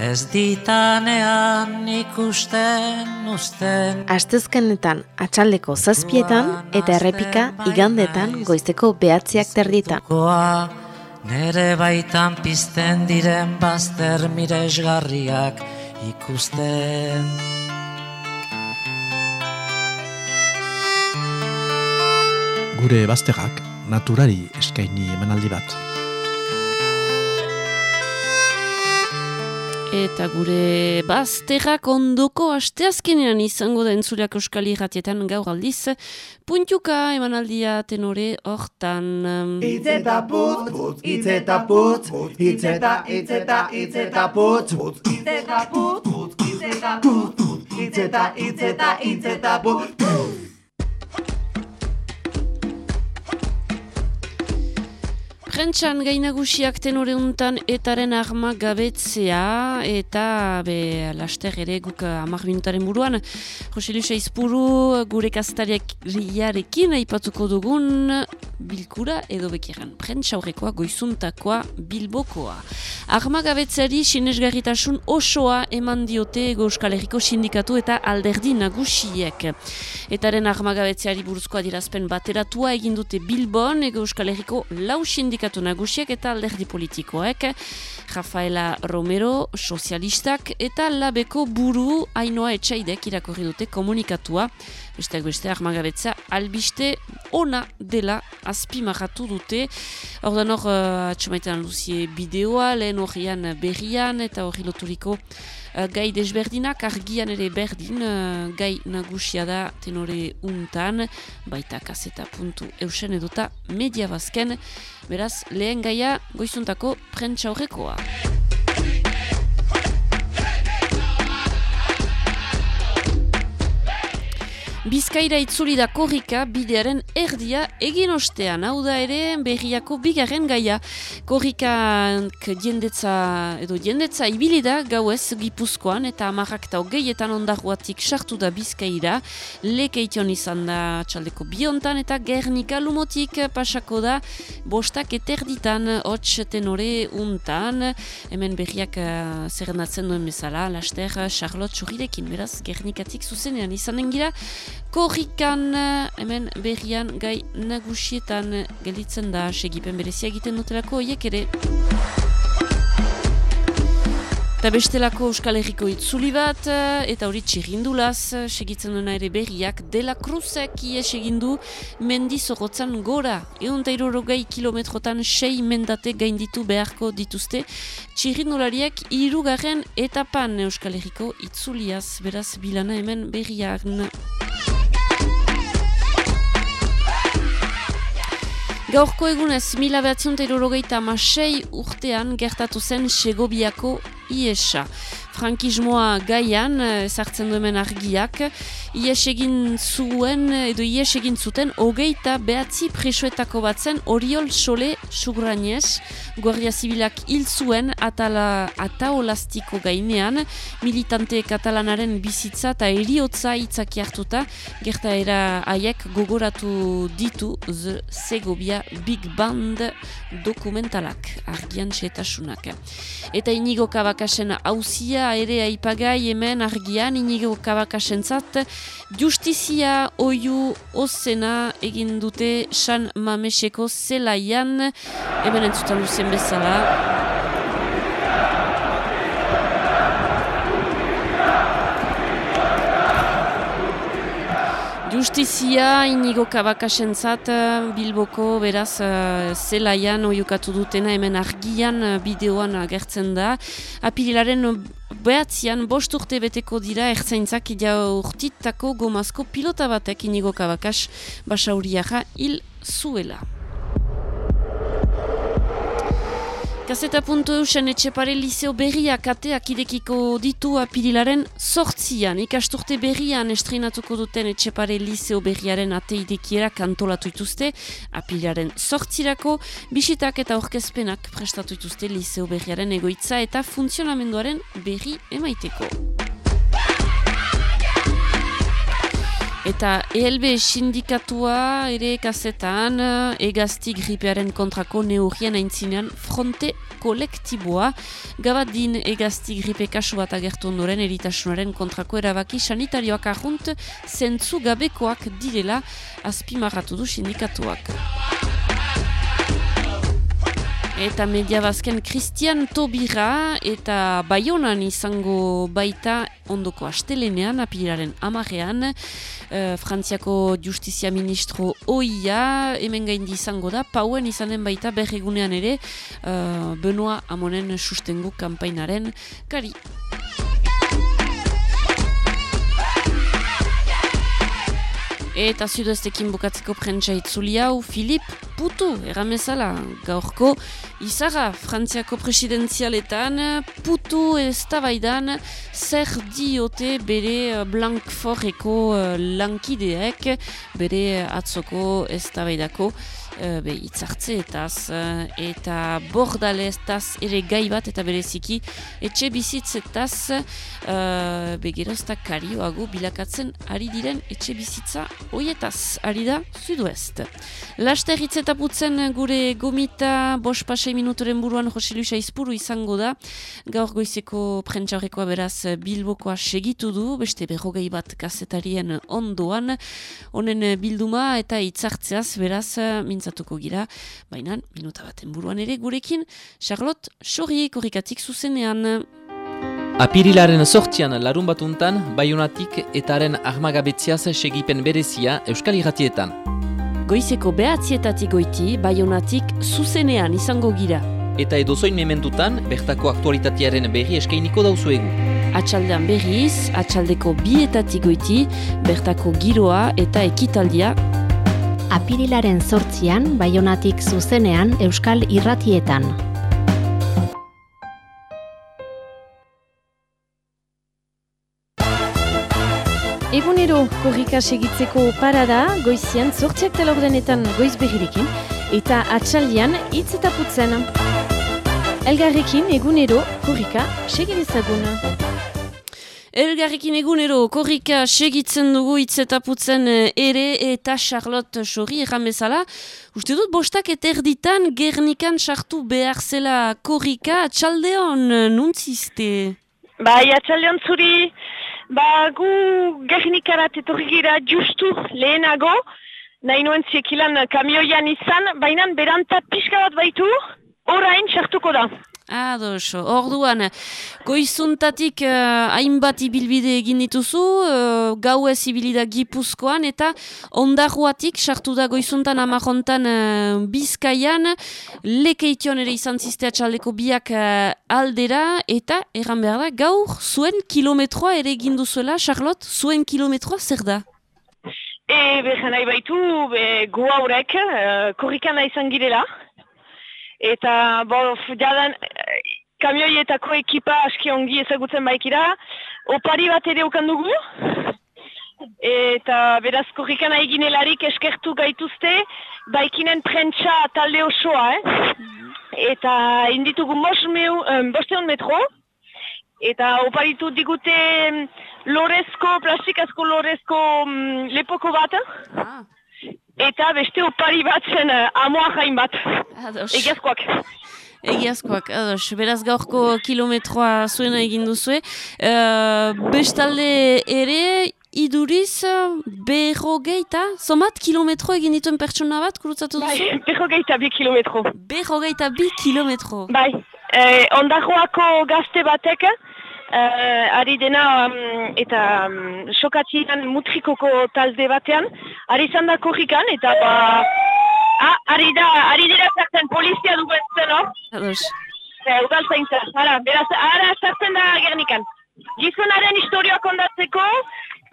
ez ditanean ikusten usten Astezkenetan atxaldeko zazpietan eta errepika igandetan goizteko behatziak terditan. Koa, nere baitan pizten diren bazter miresgarriak ikusten. Gure bazterrak naturari eskaini emanaldi bat. Eta gure bazterrak ondoko asteazkenean izango da entzuleak euskal irratietan gaur aldiz. Puntuka emanaldia tenore hortan. Itzeta putz, putz, itzeta putz, itzeta, itzeta, itzeta putz, putz, itzeta putz, putz, itzeta putz, itzeta, itzeta, itzeta putz, Prentxan gainagusiak tenore untan etaren arma gabetzea eta be, laster ere guk amak minutaren buruan Jose Luisa Izpuru gure kastariak riarekin aipatuko dugun bilkura edo bekiran prentsa horrekoa goizuntakoa bilbokoa. Arma gabetzeari sinesgarritasun osoa eman diote Ego Euskal Herriko sindikatu eta alderdi nagusiek. Etaren arma gabetzeari buruzkoa dirazpen bateratua egindute Bilbon Ego Euskal Herriko lau sindikatu sindikatu nagusiek eta alderdi politikoek, Rafaela Romero, sozialistak eta labeko buru hainoa etxaidek irakorri dute komunikatua. Besteak beste, armagabetza albiste ona dela azpimarratu dute. Hor, uh, atxomaitan luzie bideoa, lehen horrian berrian eta horri loturiko uh, gai desberdinak, argian ere berdin, uh, gai nagusia da tenore untan, baita kaseta puntu eusen edota media bazken, beraz, lehen gaia goizuntako prentsa horrekoa. Bizkaira itzuli da korrika bidearen erdia egin ostean. Hau da ere berriako bigarren gaia. Korrikak jendetza edo jendetza ibili da gauez gipuzkoan eta amarrak eta hogeietan ondaruatik sartu da Bizkaira. Lekeition izan da txaldeko biontan eta gernika lumotik pasako da bostak eterditan hotx tenore untan. Hemen berriak uh, zerrendatzen duen bezala, laster Charlotte Churrirekin, beraz, gernikatik zuzenean izanen gira. Korrikan, hemen berrian gai nagusietan gelditzen da segipen berezia egiten dutelako oiek ere. Eta bestelako Euskal Herriko itzuli bat, eta hori txirrindulaz, segitzen duena ere berriak, dela kruzek ies egindu mendizorotzan gora. Egun gai kilometrotan sei mendate gainditu beharko dituzte. Txirrindulariak irugarren etapan Euskal Herriko itzuliaz, beraz bilana hemen berriak. Gaurko egunez, mila behatzen terurogeita amasei urtean gertatu zen Segobiako IESA. Frankismoa gaian, zartzen duemen argiak, IES egin zuen, edo IES egin zuten, hogeita behatzi presoetako batzen Oriol Sole Sugrañez, Guardia Zibilak hil zuen atala, ataolastiko gainean, militante katalanaren bizitza eta eriotza itzaki hartuta, gerta era haiek gogoratu ditu The Segovia Big Band dokumentalak, argian txetasunak. Eta inigo kabakasen hauzia ere aipagai hemen argian. Inigo kabakasen zat, justizia oiu ozena egin dute San Mameseko zelaian, hemen entzutan luzen bezala. Justizia inigo kabakasen zat, Bilboko beraz uh, zelaian oiukatu dutena hemen argian uh, bideoan agertzen da. Apirilaren behatzean bost urte beteko dira ertzaintzak ja urtitako gomazko pilota batek inigo kabakas basauriaja hil zuela. Gazeta puntu eusen etxepare liceo berriak ateak idekiko ditu apirilaren sortzian. Ikasturte berrian estrenatuko duten etxepare liceo berriaren ate idekiera kantolatu ituzte. Apirilaren sortzirako, bisitak eta orkezpenak prestatu ituzte liceo berriaren egoitza eta funtzionamenduaren berri emaiteko. Eta ELB sindikatua ere kazetan egazti gripearen kontrako neurien aintzinean fronte kolektiboa. Gabadin egazti gripe kasu bat agertu ondoren eritasunaren kontrako erabaki sanitarioak ahunt zentzu gabekoak direla azpimarratu du sindikatuak. Eta media bazken Christian Tobira eta Bayonan izango baita ondoko astelenean, apiliraren amarean, uh, Frantziako Justizia Ministro Oia, hemen gaindi izango da, pauen izanen baita berregunean ere, uh, Benoa Amonen sustengu kampainaren kari. Eta zudeztekin bukatzeko prentsa itzuli hau, Filip Putu, erramezala, gaurko, izara Frantziako presidenzialetan, Putu ez tabaidan, zer diote bere Blankforreko uh, lankideek, bere atzoko ez tabaidako, uh, be, itzartzeetaz uh, eta bordaleztaz ere gai bat eta bereziki etxe bizitzetaz uh, begeroztak karioago bilakatzen ari diren etxe bizitza hoietaz ari da Sudoest. Laster hitzetaputzen gure gomita bos pasei minutoren buruan Jose Luisa izpuru izango da gaur goizeko prentxaurrekoa beraz Bilbokoa segitu du beste berrogei bat kazetarien ondoan honen bilduma eta hitzartzeaz beraz mintzatuko gira, baina minuta baten buruan ere gurekin Charlotte Xorri korrikatik zuzenean. Apirilaren sortzian larun batuntan, baionatik etaren armagabetziaz segipen berezia Euskal Iratietan. Goizeko behatzietatik goiti, baionatik zuzenean izango gira. Eta edozoin mementutan, bertako aktualitatearen berri eskainiko dauzuegu. Atxaldean berriz, atxaldeko bietatik goiti, bertako giroa eta ekitaldia Apirilaren sortzian, baionatik zuzenean Euskal Irratietan. Egunero korrika segitzeko parada, goizian sortziak talordenetan goiz behirikin, eta atxaldian hitz eta putzen. Elgarrekin egunero korrika segidezagun. Elgarrekin egunero korrika segitzen dugu itzetaputzen ere eta Charlotte Sori erramezala. Uste dut bostak eterditan gernikan sartu behar zela korrika atxaldeon nuntziste? Bai, atxaldeon zuri, ba gu gernikarat etorri justu lehenago, nahi nuen ziekilan kamioian izan, baina berantat pixka bat baitu, orain sartuko da. Ados, orduan, goizuntatik uh, hainbat ibilbide egin dituzu, uh, gau ez ibilida gipuzkoan, eta ondarruatik, sartu da goizuntan amajontan uh, bizkaian, lekeition ere izan zistea txaldeko biak uh, aldera, eta erran behar da, gaur zuen kilometroa ere egin duzuela, Charlotte, zuen kilometroa zer da? E, behan nahi baitu, be, gu haurek, uh, korrikana izan girela, eta bo, jadan kamioietako ekipa aski ongi ezagutzen baikira, opari bat ere ukan dugu, eta beraz korrikana eginelarik eskertu gaituzte, baikinen prentsa talde osoa, eh? eta inditugu bosteon metro, eta oparitu digute lorezko, plastikazko lorezko um, lepoko bat, eta beste opari bat zen uh, amoa jain bat, egiazkoak. Egiazkoak, ados, beraz gaurko kilometroa zuena egin duzue. Uh, bestalde ere, iduriz, berrogeita, zomat kilometro egin dituen pertsona bat, kurutzatu duzu? Bai, berrogeita bi kilometro. Berrogeita bi kilometro. Bai, eh, ondarroako gazte batek, uh, ari dena um, eta um, sokatzian mutrikoko talde batean, ari izan da korrikan, eta ba, ah, ari da, ari dira zartzen polizia duen zen? Ados. Udal zaintza, ara, beraz, ara zartzen da gernikan. Gizonaren historioa kondatzeko,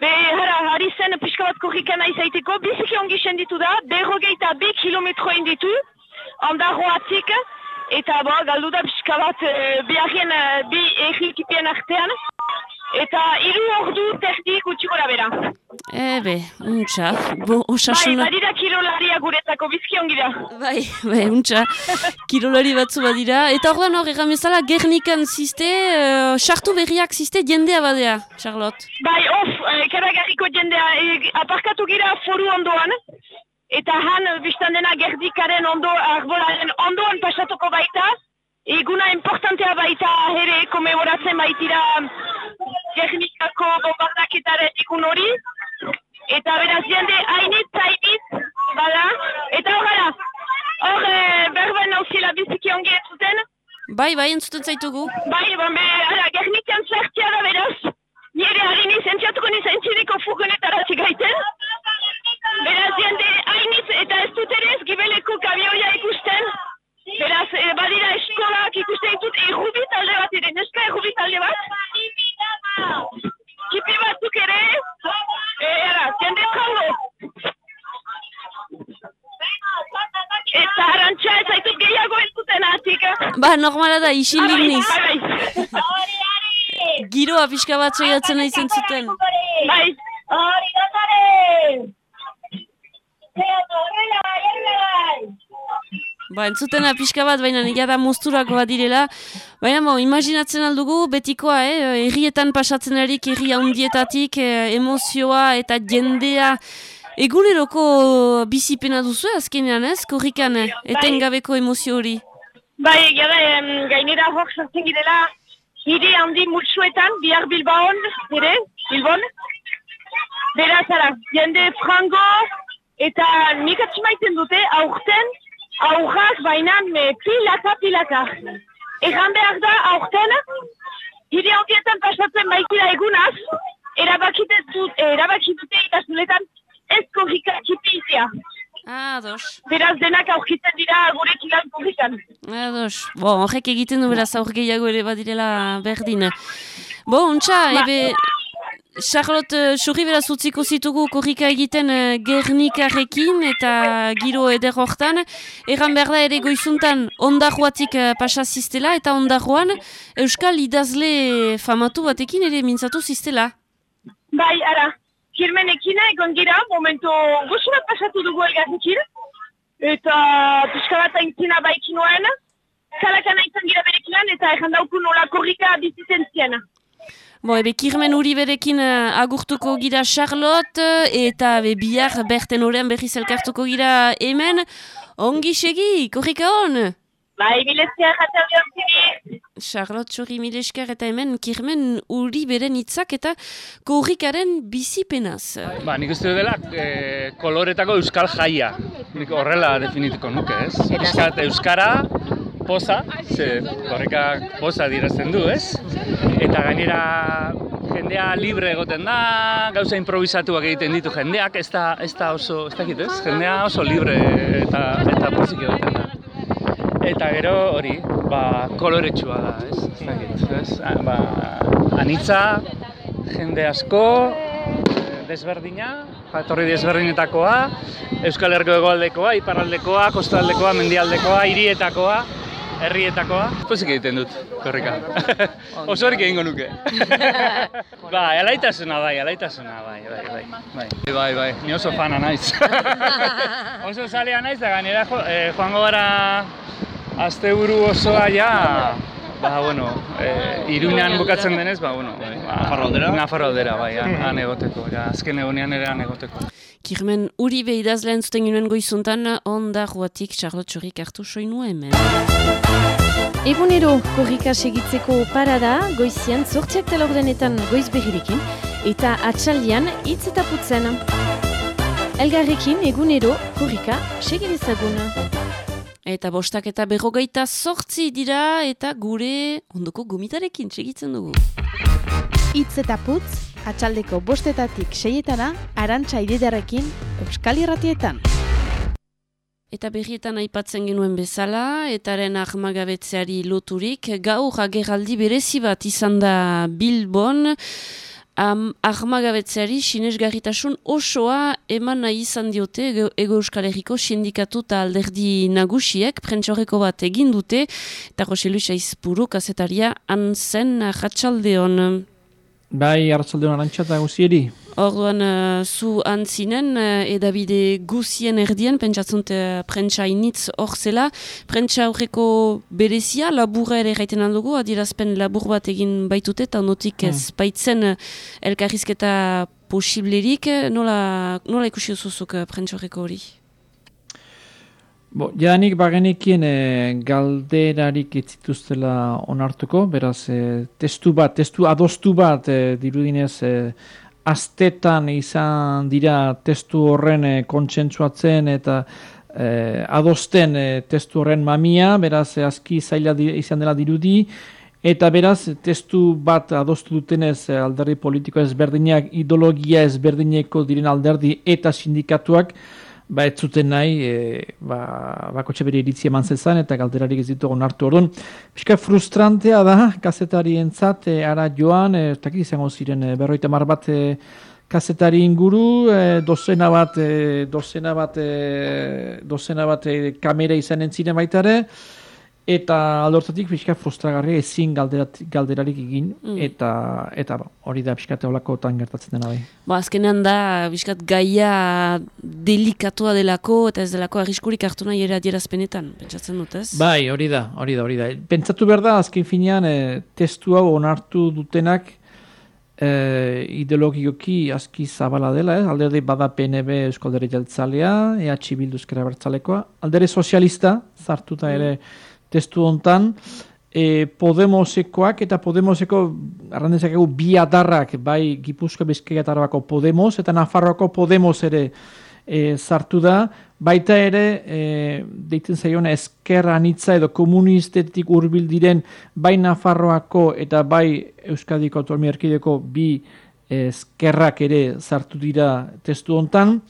be, ara, ari zen pixka bat korrikana izaiteko, biziki ongi senditu da, berrogeita bi kilometro inditu, ondarroatik, eta bo, galdu da pixka bat e, biharien e, bi egikipien artean, eta hiru ordu terdi gutxi gora bera. Ebe, untxa, bo, osasuna... Bai, badira kirolaria guretako bizki ongi da. Bai, bai, untxa, kirolari batzu badira. Eta orduan hor, egamezala, gernikan ziste, uh, sartu berriak ziste jendea badea, Charlotte. Bai, of, e, karagarriko jendea, e, aparkatu gira foru ondoan, eta han, biztan dena gerdikaren ondo, arbolaren ondoan pasatuko baita, eguna importantea baita ere komemoratzen baitira gernikako bombardaketaren egun hori, eta beraz jende hainit, hainit, bada, eta horrela, hor e, berben nauzila biziki ongi Bai, bai, entzuten zaitugu. Bai, be, ara, gernikan zertia da beraz. Nire harini zentziatuko nizen txineko furgonetara txigaiten. Beraz, jende hainiz eta ez dut ere ez gibeleko kamioia ikusten. Beraz, e, badira eskolak ikusten ditut errubi talde bat ere, neska errubi talde bat. Kipi batzuk ere, e, ara, jende trango. Eta arantxa ez zaitut gehiago entzuten atik. Ba, normala da, isilik niz. Giroa pixka bat segatzen nahi zentzuten. Bai. Hori gozare! Ba, entzutena pixka bat, baina nila da mozturako bat direla. Baina, bo, imaginatzen aldugu, betikoa, eh? Errietan pasatzen erik, erri handietatik, eh, emozioa eta jendea. Eguneroko bizipena duzu, azkenean ez, korrikan, eh? etengabeko emozio hori. Bai, egia da, em, gainera hor sartzen girela, hiri handi multsuetan, bihar Bilbaon, ere, Bilbon. Beraz, ara, jende frango, eta nik atximaiten dute, aurten, aurrak bainan me pilaka, pilaka. Egan behar da, aurten, hiri handietan pasatzen baikira egunaz, erabakite dut, erabaki dute itasunetan, ez korrika txipitzea. Ah, dos. Beraz, denak aurkitzen dira gure kilan korrikan. Ados. Bo, horrek egiten du beraz aur gehiago ere badirela berdin. Bo, ontsa, Ba. Charlotte, uh, sorri beraz utziko zitugu korrika egiten uh, Gernikarekin eta giro eder hortan. Erran behar da ere goizuntan ondarroatik uh, pasa ziztela eta ondarroan Euskal idazle famatu batekin ere mintzatu ziztela. Bai, ara, Kirmenekin egon gira, momentu gozu bat pasatu dugu elgarrekin, eta pixka bat aintzina baikin nuen, kalakana izan gira berekinan, eta dauku nola korrika bizitzen zien. Bo, ebe kirmen uri berekin uh, agurtuko gira Charlotte eh, eta be, bihar berten horrean berriz elkartuko gira hemen. Ongi segi, korrika hon! Bai, jatzaldi hortzini. Charlotte Txorri Milesker eta hemen kirmen uri beren hitzak eta korrikaren bizipenaz. Ba, nik uste dela e, koloretako euskal jaia. Nik horrela definituko nuke, ez? Euskara, poza, ze korrika poza dirazten du, ez? Eta gainera jendea libre egoten da, gauza improvisatuak egiten ditu jendeak, ez da, ez da oso, ez dakit, ez? Jendea oso libre eta, eta pozik egoten da. Eta gero hori, ba, koloretsua da, ez? Ez dakit, ez? Ba, anitza, jende asko, desberdina, jatorri desberdinetakoa, Euskal Herriko hegoaldekoa, iparraldekoa, kostaldekoa, mendialdekoa, hirietakoa, herrietakoa. Pozik egiten dut, korrika. Oso horik egingo nuke. [laughs] ba, alaitasuna bai, alaitasuna bai, bai, bai. Bai, bai, bai, ni oso fana naiz. [laughs] oso zalea naiz, da gainera jo, eh, joango gara asteburu osoa ja, ba, bueno, eh, irunean bukatzen denez, ba, bueno, bai, ba, Nafarroaldera? Nafarroaldera, bai, han, han egoteko, ja, azken egonean ere han egoteko. Kirmen uri behidazlean zuten ginen goizuntan onda ruatik Charlotte Txorrik hartu soinua hemen. Egunero korrika segitzeko parada, goizian zortziak talordenetan goiz behirekin, eta atxaldian hitz eta putzen. Elgarrekin egunero korrika segidezagun. Eta bostak eta berrogeita sortzi dira eta gure ondoko gomitarekin segitzen dugu. Hitz eta putz, atxaldeko bostetatik seietana, arantxa ididarekin, Euskal Irratietan. Eta berrietan aipatzen genuen bezala, etaren ahmagabetzeari loturik, gaur agerraldi berezi bat izan da Bilbon, um, ahmagabetzeari sinesgarritasun osoa eman nahi izan diote Ego, Ego Euskal Herriko sindikatu eta alderdi nagusiek, prentxorreko bat egin dute, eta Jose Luis Aizpuru, kazetaria, anzen ratxaldeon. Bai, hartzaldeon arantxa eta guzieri. Orduan, uh, zu antzinen, uh, edabide guzien erdien, pentsatzont uh, prentsa initz hor zela. Prentsa horreko berezia, labura ere gaiten aldugu, adirazpen labur bat egin baitute, eta notik ez baitzen uh, elkarrizketa posiblerik, nola, nola ikusi duzuzuk uh, prentsa horreko hori? Bo, janik bagenekien e, galderarik ez zituztela onartuko, beraz, e, testu bat, testu adostu bat e, dirudinez e, astetan izan dira testu horren e, kontsentsuatzen eta eh, adosten eh, testu horren mamia, beraz eh, aski zaila di, izan dela dirudi, eta beraz testu bat adostu dutenez eh, alderdi politiko ezberdinak, ideologia ezberdineko diren alderdi eta sindikatuak, ba ez zuten nahi, e, ba, bako bere iritzi eman zezan, eta galderarik ez ditu onartu orduan. Piska frustrantea da, kazetari entzat, e, ara joan, e, eta izango ziren e, berroita mar bat e, kazetari inguru, e, dozena bat, e, dozena bat, e, dozena bat e, kamera izan entzine baitare, eta aldortatik pixka frustragarria ezin galderat, galderarik egin, Mm. eta, eta ba, hori da pixka teolakotan gertatzen dena bai. Ba, azkenean da, biskat gaia delikatua delako, eta ez delako arriskurik hartu nahi adierazpenetan, pentsatzen dut, ez? Bai, hori da, hori da, hori da. Pentsatu behar da, azken finean, e, testu hau onartu dutenak e, ideologioki aski zabala dela, ez? Alderdi bada PNB Euskaldere Jaltzalea, EH Bildu Euskara Bertzalekoa, aldere sozialista, zartuta ere testu hontan, e, Podemosekoak eta Podemoseko, arrandezakegu, bi adarrak, bai Gipuzko Bizkaia eta Arabako Podemos, eta Nafarroako Podemos ere e, sartu da, baita ere, e, deitzen zaiona esker anitza edo komunistetik hurbil diren bai Nafarroako eta bai Euskadiko Autonomia Erkideko bi eskerrak ere sartu dira testu hontan.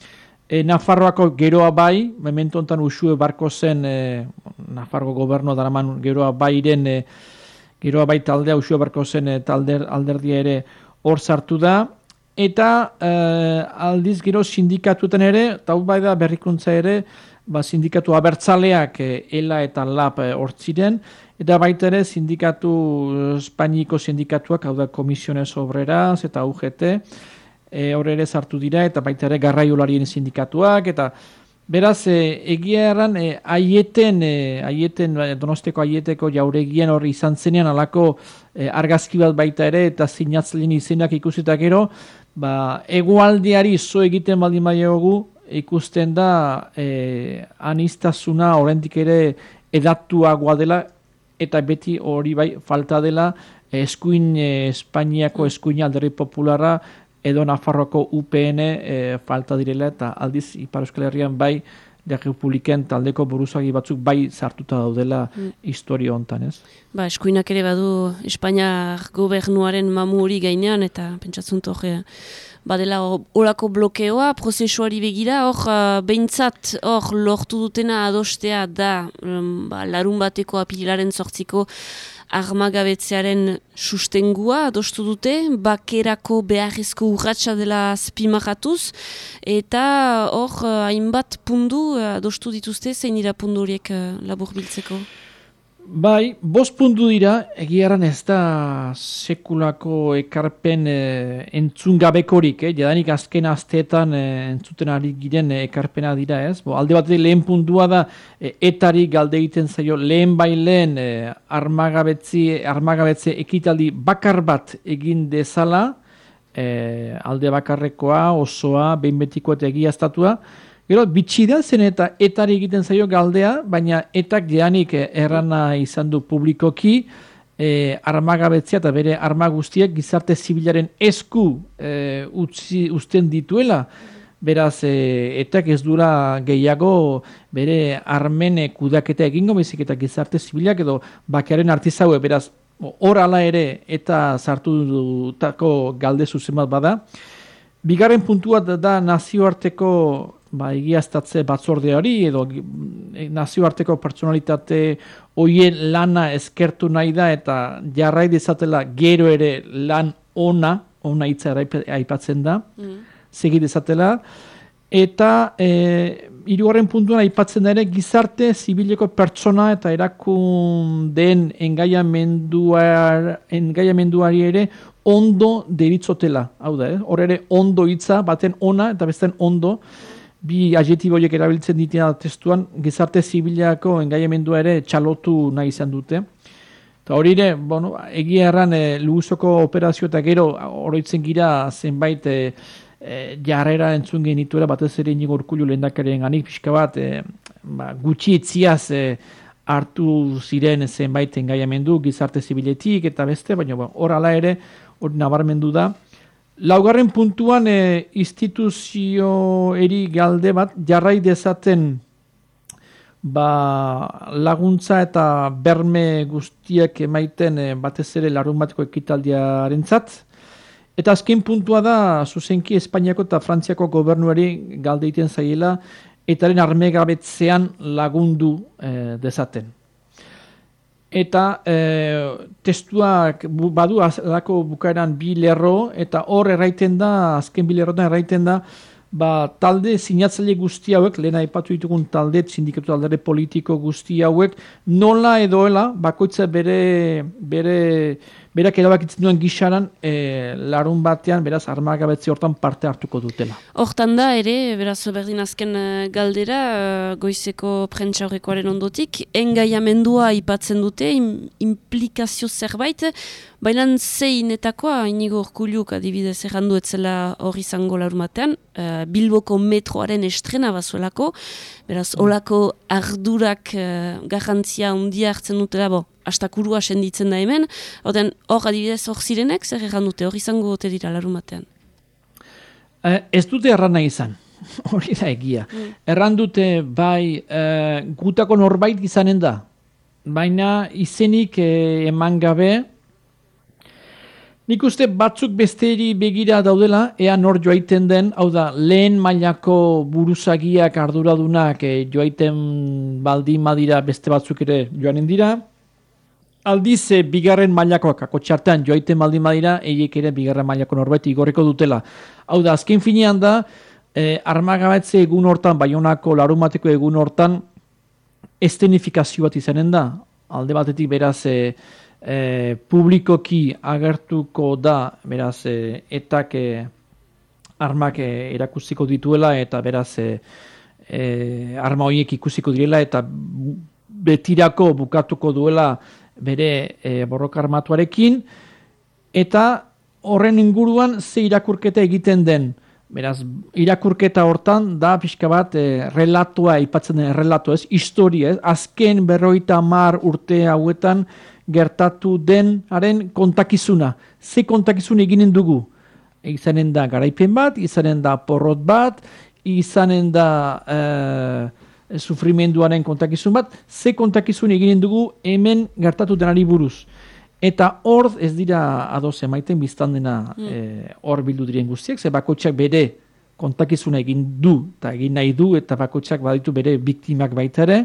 E, Nafarroako geroa bai, memento hontan usue barko zen e, Nafarro goberno daraman geroa bairen e, geroa bai taldea usue barko zen e, talder, alderdia ere hor sartu da. Eta eh, aldiz gero sindikatuten ere, eta hau bai da berrikuntza ere, ba, sindikatu abertzaleak eh, ELA eta LAP eh, hor ziren, eta baita ere sindikatu eh, Espainiko sindikatuak, hau da Komisiones Obreras eta UGT, hor ere sartu dira, eta baita ere garraiolarien sindikatuak, eta beraz, egia erran, eh, aieten, eh, aieten, eh, donosteko aieteko jauregien hor izan zenean alako eh, argazki bat baita ere, eta zinatzelen izenak ikusita gero, ba, egualdiari zo egiten baldin baiogu, ikusten da eh, anistazuna oraindik ere edatuagoa dela, eta beti hori bai falta dela eskuin eh, Espainiako eskuin alderri populara edo Nafarroko UPN eh, falta direla eta aldiz Ipar Euskal Herrian bai Republiken taldeko buruzagi batzuk bai sartuta daudela Mm. historia hontan, ez? Ba, eskuinak ere badu Espainiar gobernuaren mamu hori gainean, eta pentsatzen hor, eh, badela horako blokeoa, prozesuari begira, hor, uh, behintzat, hor, lortu dutena adostea da, um, ba, larun bateko apilaren sortziko armagabetzearen sustengua adostu dute, bakerako beharrezko urratsa dela azpimarratuz, eta hor, uh, hainbat pundu uh, adostu dituzte, zein dira pundu horiek uh, labur biltzeko? Bai, bost puntu dira, egiaran ez da sekulako ekarpen e, entzun gabekorik, eh? jadanik azken asteetan e, entzuten ari giren eh, ekarpena dira ez. Bo, alde bat lehen puntua da, e, etari galde egiten zaio lehen bai lehen e, armagabetzi, armagabetze ekitaldi bakar bat egin dezala, e, alde bakarrekoa, osoa, behin betiko eta egiaztatua, Gero, bitxi da zen eta etari egiten zaio galdea, baina etak jeanik eh, errana izan du publikoki, eh, armagabetzea eta bere arma guztiak gizarte zibilaren esku eh, utzi, uzten dituela. Beraz, eh, etak ez dura gehiago bere armene kudaketa egingo, bezik eta gizarte zibilak edo bakearen artizaue, beraz, hor ere eta sartu dutako galde zuzen bat bada. Bigarren puntua da nazioarteko ba, egiaztatze batzordeari edo eh, nazioarteko pertsonalitate hoien lana eskertu nahi da eta jarrai dezatela gero ere lan ona, ona hitza aipatzen da, segi dezatela, eta e, hirugarren puntuan aipatzen da ere gizarte zibileko pertsona eta erakundeen engaiamenduar, engaiamenduari ere ondo deritzotela, hau da, eh? hor ere ondo hitza, baten ona eta besten ondo, bi adjetibo horiek erabiltzen ditea testuan, gizarte zibilako engaiamendua ere txalotu nahi izan dute. Eta hori ere, bueno, egia erran e, luzoko operazio eta gero oroitzen gira zenbait e, jarrera entzun genituela batez ere inigo urkullu lehendakaren ganik pixka bat e, ba, gutxi etziaz e, hartu ziren zenbait engaiamendu gizarte zibiletik eta beste, baina ba, hor ala ere hori nabarmendu da. Laugarren puntuan e, instituzio eri galde bat jarrai dezaten ba, laguntza eta berme guztiak emaiten e, batez ere larun bateko ekitaldiaren zat. Eta azken puntua da, zuzenki Espainiako eta Frantziako gobernuari galde egiten zaiela, etaren armegabetzean lagundu e, dezaten. Eta e, testuak badu azalako bukaeran bi lerro, eta hor erraiten da, azken bi lerrotan erraiten da, ba, talde sinatzaile guzti hauek, lehena epatu ditugun talde, sindikatu aldere politiko guzti hauek, nola edoela, bakoitza bere, bere, berak erabakitzen duen gixaran e, larun batean, beraz, armagabetzi hortan parte hartuko dutela. Hortan da, ere, beraz, berdin azken eh, galdera, uh, goizeko prentsa horrekoaren ondotik, engaiamendua ipatzen dute, implikazio zerbait, baina zeinetakoa, inigo orkuliuk adibidez errandu etzela hori zango larun batean, Bilboko metroaren estrena bazuelako, beraz, mm. olako ardurak uh, garrantzia handia hartzen dutela, bo, astakurua senditzen da hemen, Oden, hor adibidez hor zirenek, zer erran dute, hor izango dute dira larun batean? Eh, ez dute erran izan, [laughs] hori da egia. Mm. Erran dute bai eh, gutako norbait izanen da, baina izenik eh, eman gabe, Nik uste batzuk besteri begira daudela, ea nor joaiten den, hau da, lehen mailako buruzagiak arduradunak e, joaiten baldin madira beste batzuk ere joanen dira, aldiz e, bigarren mailakoak akotxartean joaiten baldin madira, eiek ere bigarren mailako norbait igorreko dutela. Hau da, azken finean da, e, armagabetze egun hortan, baionako larumateko egun hortan, estenifikazio bat izanen da. Alde batetik beraz, e, e, publikoki agertuko da, beraz, e, etak e, armak e, erakustiko dituela, eta beraz, e, e, arma horiek ikusiko direla, eta betirako bukatuko duela, bere e, borroka armatuarekin, eta horren inguruan ze irakurketa egiten den. Beraz, irakurketa hortan da pixka bat e, relatoa, ipatzen den relato ez, historia ez, azken berroita mar urte hauetan gertatu den haren kontakizuna. Ze kontakizun eginen dugu? Izanen da garaipen bat, izanen da porrot bat, izanen da... E, sufrimenduaren kontakizun bat, ze kontakizun eginen dugu hemen gertatu denari buruz. Eta hor ez dira adoz emaiten biztan dena mm. Eh, hor bildu diren guztiak, ze bakotxak bere kontakizuna egin du eta egin nahi du eta bakotxak baditu bere biktimak baita ere.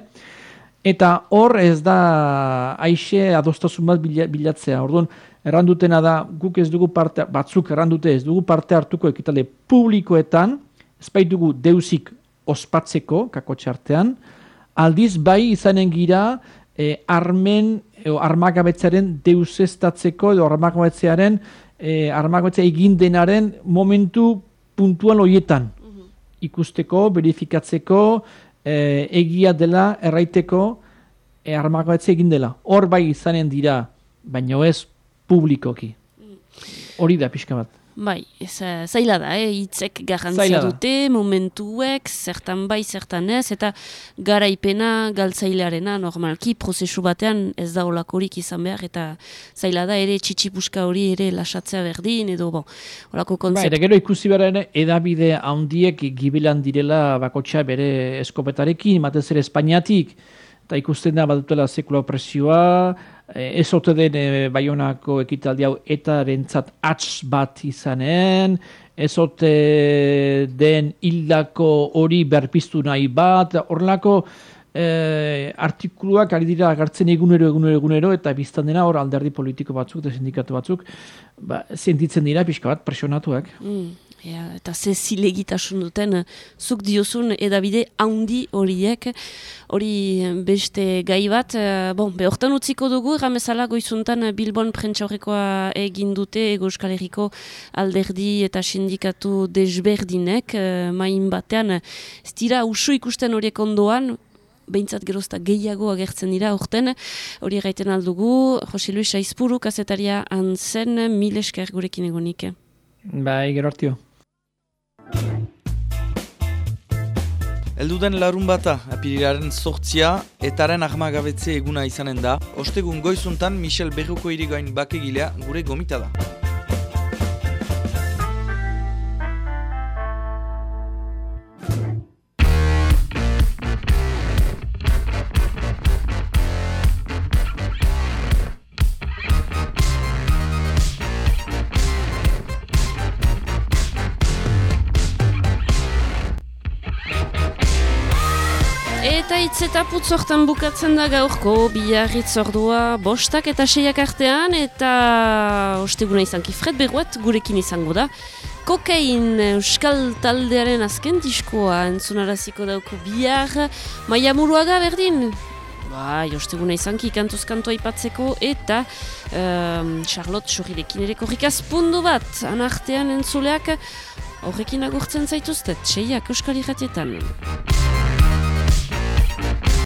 Eta hor ez da aixe adostasun bat bilatzea. Orduan, errandutena da, guk ez dugu parte, batzuk errandute ez dugu parte hartuko ekitale publikoetan, ez baitugu deusik ospatzeko, kako txartean, aldiz bai izanen gira e, armen, e, armagabetzaren deusestatzeko edo armagabetzearen e, armagabetzea egin denaren momentu puntuan horietan. Mhm. Ikusteko, verifikatzeko, e, egia dela, erraiteko, e, armagabetze egin dela. Hor bai izanen dira, baino ez publikoki. Mm. Hori da pixka bat. Bai, eh, zaila da, eh? itzek garrantzia dute, momentuek, zertan bai, zertan ez, eta garaipena galtzailearena normalki prozesu batean ez da olakorik izan behar, eta zaila da ere txitsipuska hori ere lasatzea berdin, edo bo, olako. Bai, eta gero ikusi behar edabide handiek gibilan direla bakotxa bere eskopetarekin, matez ere Espainiatik, eta ikusten da badutela sekula presioa, Eh, ez ote den e, baionako ekitaldi hau eta rentzat atz bat izanen, ez ote den hildako hori berpiztu nahi bat, horrelako e, artikuluak ari dira agartzen egunero, egunero, egunero, eta biztan dena hor alderdi politiko batzuk eta sindikatu batzuk, ba, zientitzen dira pixka bat presionatuak. Mm. Ja, eta ze zilegitasun duten, eh, zuk diozun edabide handi horiek, hori eh, beste gai bat. Eh, bon, behortan utziko dugu, ramezala goizuntan Bilbon prentsa horrekoa egin dute, ego Herriko alderdi eta sindikatu desberdinek, main batean, ez dira usu ikusten horiek ondoan, behintzat gerozta gehiago agertzen dira orten, hori gaiten aldugu, Jose Luis Aizpuru, kazetaria antzen, mil esker gurekin egonik. Bai, gero hartio. Elduden larun bata, apirilaren sortzia, etaren ahmagabetze eguna izanen da, ostegun goizuntan Michel Berruko irigoain bakegilea gure gomita da. Eta hitz eta putz hortan bukatzen da gaurko, biarritz ordua bostak eta seiak artean, eta osteguna izan kifret beruat gurekin izango da. Kokain Euskal Taldearen azken diskoa entzunaraziko dauko bihar, maia muruaga berdin? Bai, osteguna izan ki kantuz kantoa ipatzeko eta um, Charlotte Churrilekin ere korrikaz pundu bat, anartean entzuleak horrekin agurtzen zaituztet, seiak Euskal Iratietan.